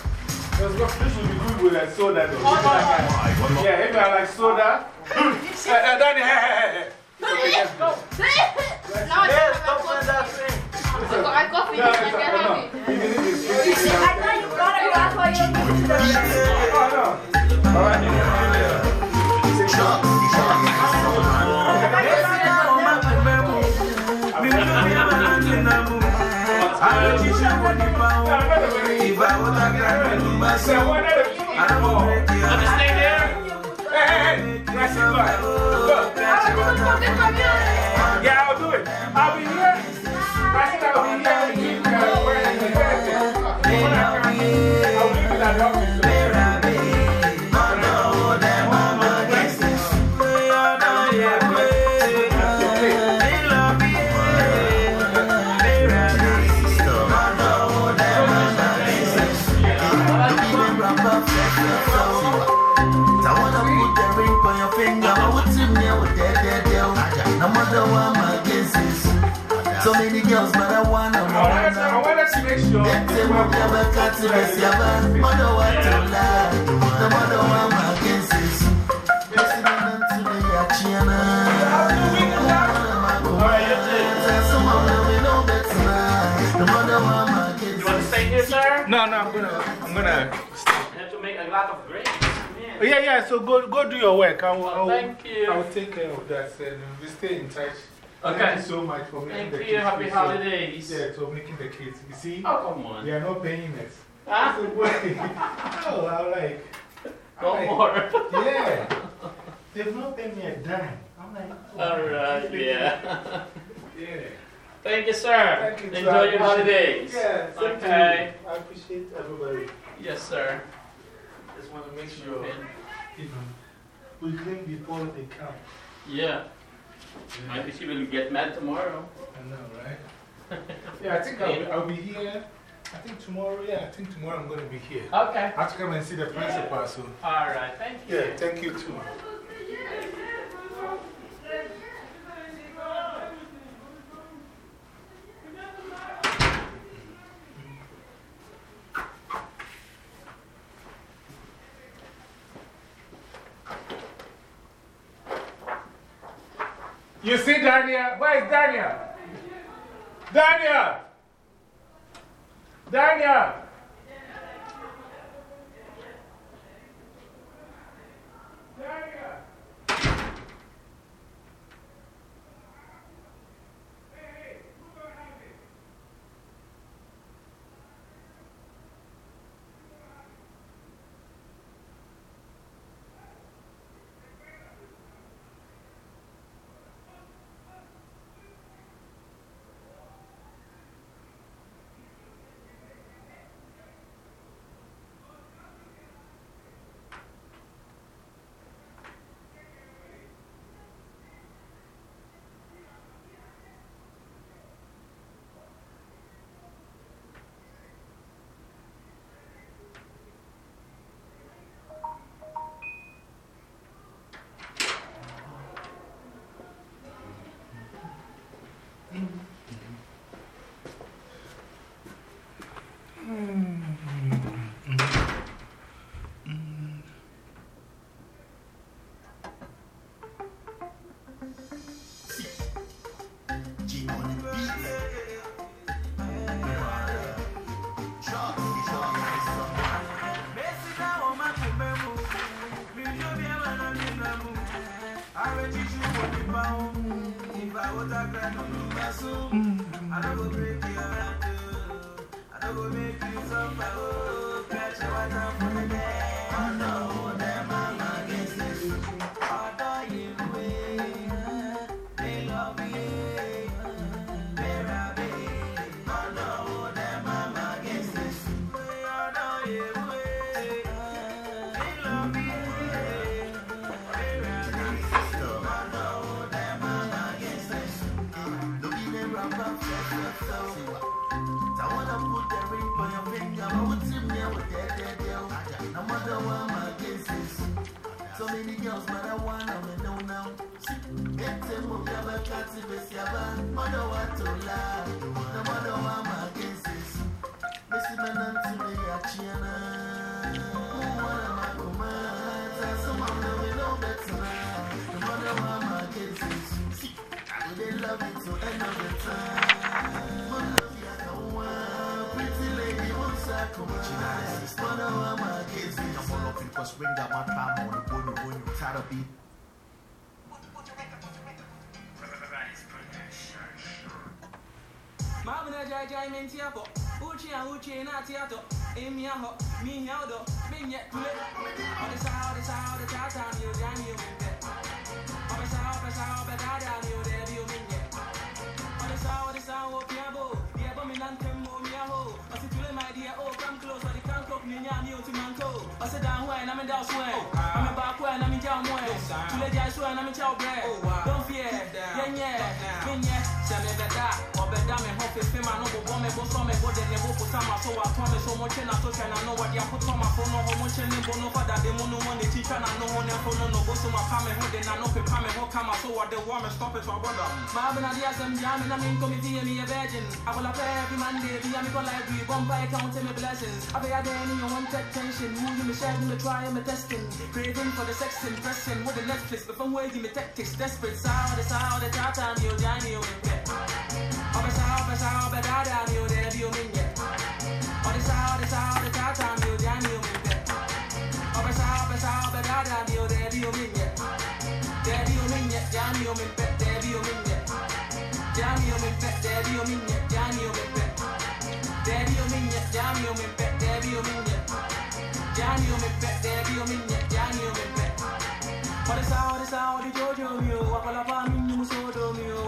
Let's go. This will be good with a soda. Though. Yeah, if I like soda. uh, uh, Danny, hey, hey, hey, Okay, let's go. I Yes, that got No, no. for you. Oh, no. All right. Nice and quiet. Look. Yeah, I'll do it. I'll be here. I'll be here. Uh, where is the person? When I come, I'll leave it at the office. Better now. No matter what my guess You want to stay here, sir? No, no, I'm gonna, I'm gonna. You have to make a lot of grapes. Oh, yeah, yeah, so go, go do your work. I will, I will, Thank you. I will take care of that. And we stay in touch. Okay. Thank you so much for making Thank the you. kids. Happy holidays. Yeah, so making the kids. You see? Oh, come on. They are not paying us. Huh? I said, "Wait." oh, I'm like. I'm No like, more. Yeah. They've not paid me a dime. I'm like, oh, All right, yeah. Yeah. Thank you, sir. Thank you. Enjoy your holidays. Yeah, Okay. you. I appreciate everybody. Yes, sir. Just want to make sure you know, we clean before they come. Yeah. Maybe she will get mad tomorrow. I know, right? yeah, I think I'll be, I'll be here. I think tomorrow, yeah, I think tomorrow I'm going to be here. Okay. I have to come and see the principal, so. All right, thank you. Yeah, thank you too. You see Daniel? Where is Daniel? Daniel! Daniel! Many girls, but I want them and know now. Get them up, you have a cat if it's your. Mother, what to lie. No matter what my case is. Missy, man, I'm to me, a chiana. One of my commands. And some of them we know better now. No matter what my case is. See, they love you to end of the time. Mother, Pretty lady, what's that come on? Mother, what Come on up because ring that my time on the try to be. Na jai jai men tia. Uchi a uchi na tia to. Emi a ho, mi nya do. Men ye kule. Ode sa ode sa ode ta ta mi o mi o men pe. Ode sa ode sa ode da da mi o de bi o. Ode sa ode sa o pia bo. Dia mi lan tem mo mi a my dear oh come close. Don't fear. Yeah yeah. Men Obeda me ho fe fe ma no bo me bo so me bo de ne bo po so to me so mo che na so che na no wa dia put on my phone no ho mo che ne no fa da de mo no mo ne chi cha na no ho ne fo no bo so ma pa me ho de na no pe pa me ho kama so wa de wa me stop it wa brother ma be na dia sem jam min ko mi vie mi a virgin. I will have every Monday be me go library bomb by count me blessings. I be a day in your one tech tension. Who you me share me try me testing. Craving for the sex and pressing with the Netflix but from where you me tactics desperate. Sour the sour the mi o jani o me oh, pet Obe sa obe sa obe da da mi o de bi o min ye Ode sa ode sa ode ta ta mi o ja mi o min pe Obe sa obe sa obe da da mi o de bi o min ye De bi o min ye ja mi o min pe de bi o min ye Ja mi o min pe de bi o min ye ja mi o min pe De bi o min ye ja mi o min pe de bi o min ye Ja mi o min pe de bi o min ye ja mi o min pe Ode sa ode sa ode jojo mi o Wakola pa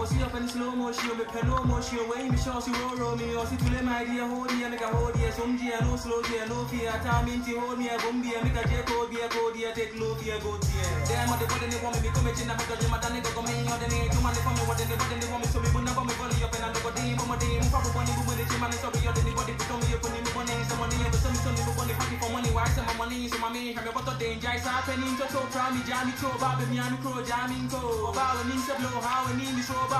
ni do See up in slow motion me pen no motion. Way me show si roll roll me. O Si tule my dear hold me make a hold ya Some dia no slow dia no fear Time into hold me a bum dia Make a j code dia code dia Take low fear go tear Damn what they what they want me Become a chin I'm a girl My done nigga come in on the name Come on for me what they what they want me So me bunna for me volley up And I know what they want me They move for money Move with the team And it's sorry You're the body Put on me up and you move on Some money But some some move on Happy for money Why some money So my man what the danger Is happening So so try me Jammy to Bobby me and me crow Jammy go. Bobby me se blow How we need me so Bobby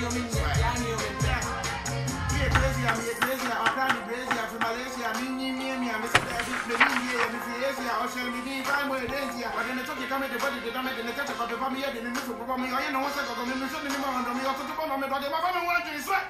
o minha, Johnny o me me me. Yeah, crazy, I'm here, crazy, I'm me, me, me, me, me, me, me, me, me, the talk, you me, up, I'm me, me, me, you sweat.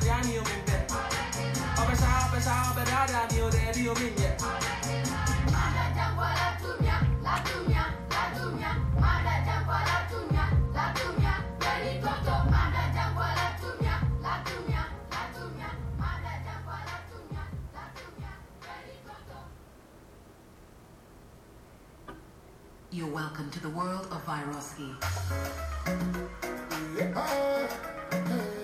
Ta ta mi o Johnny o me pet. Obe sa obe sa obe da da mi o de. Manda la la la. Manda la la. Manda la la la. Manda la la. You're welcome to the world of Viroski. Baby,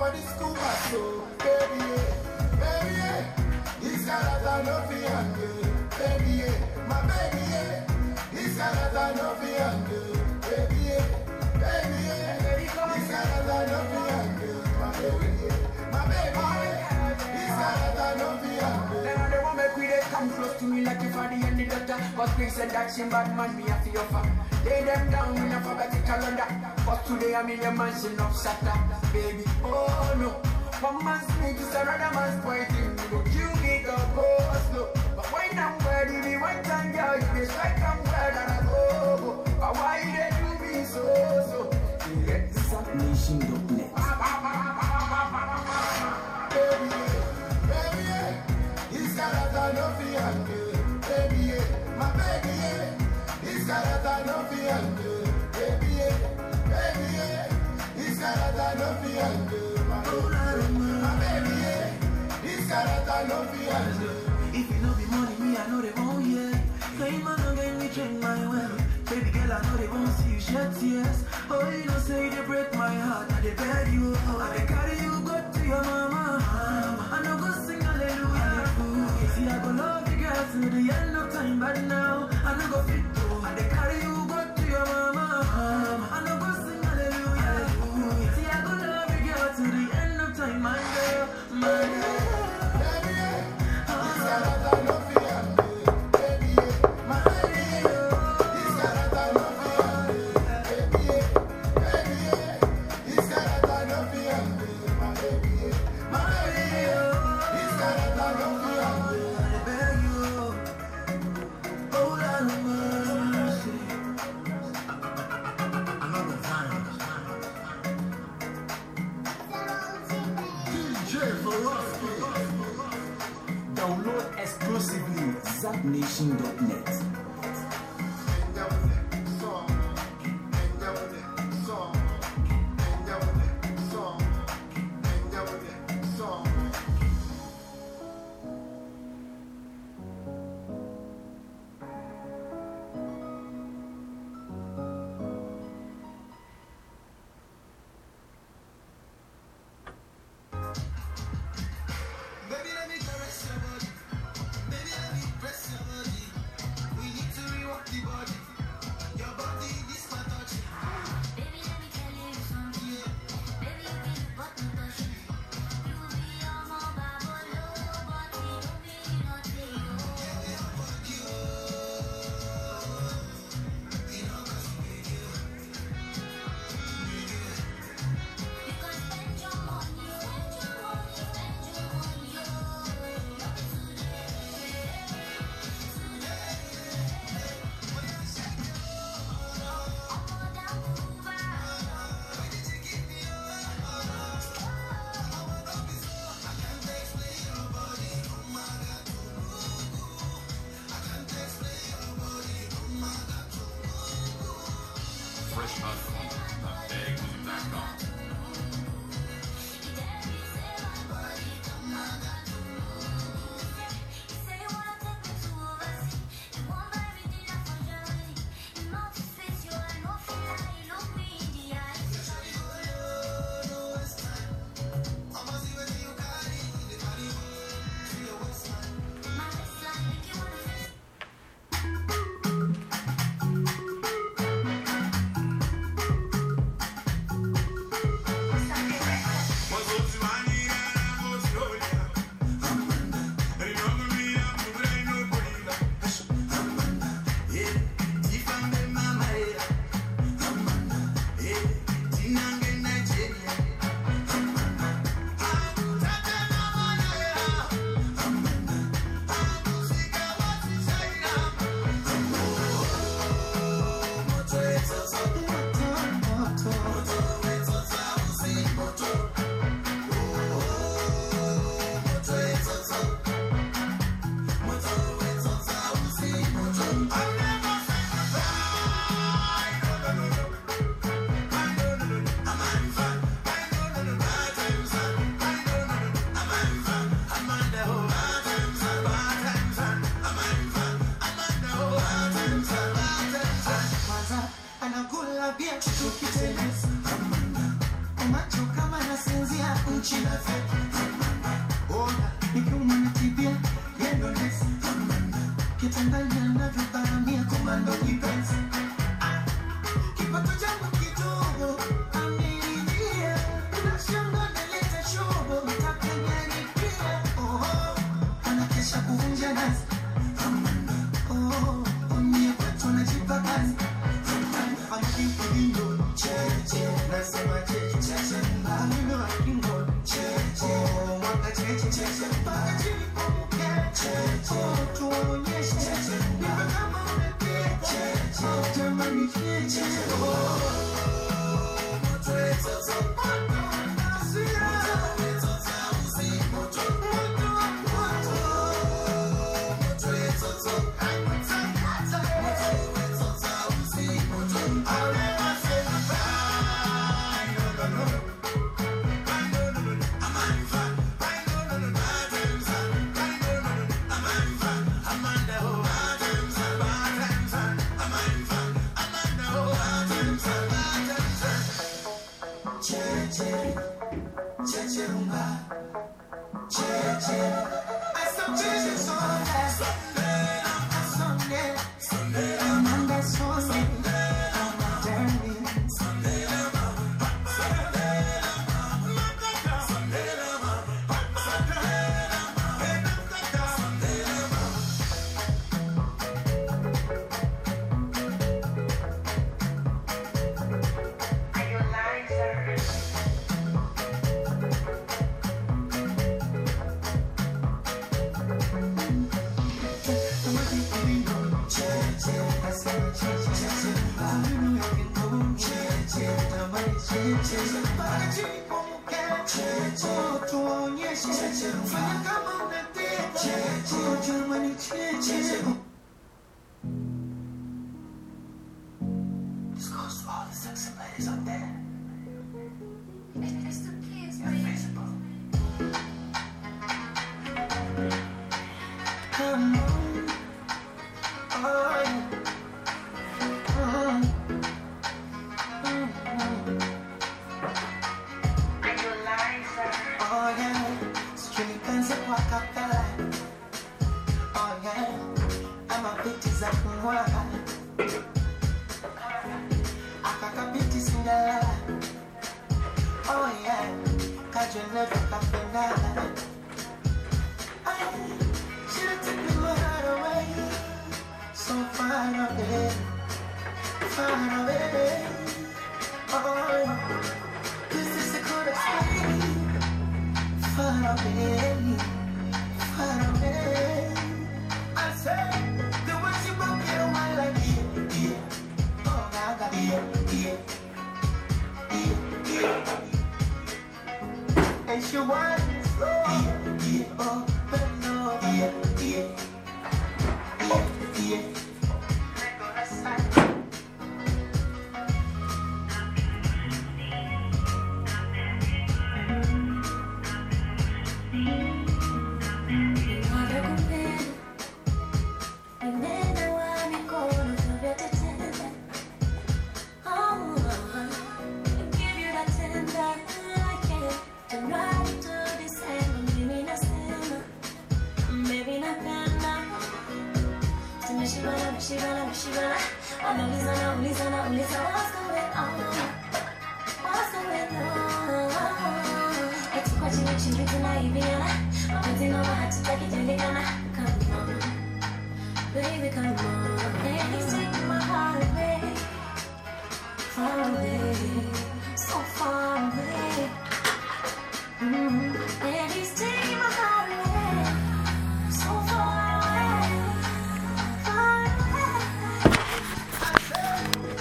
for school bus, so baby, baby, yeah. This Canada no fi handle, baby, yeah. My baby, yeah. This Canada no fi handle, baby, yeah, baby, yeah. This Canada no fi handle, my baby. My baby, yeah. This Canada no fi handle. Then they want we they come close to me like if I the end of the. But Chris said that she bad man, me have to offer. Lay them down in alphabetical order. But today I'm in a mansion of Sata. Baby, oh no. One man's me to another man's pointing. You go kill me, go go slow. But when I'm ready, me one time, girl, you be strike I'm glad and I go. go. But why you they do me so, so? Get this up, nation don't net. Baby, yeah, baby, yeah. This Canada no fi handle, baby, yeah. My baby, No fi handle. If you no be money, me I know they won't, yeah. Fame man no get rich in my well. Baby girl, I know they won't see you shed tears. Oh, you know say they break my heart, I they beg you. Oh. I they carry you go to your mama. I know go sing hallelujah. See, I go love you girl till the end of time, but now I know go fit oh. to. I they carry you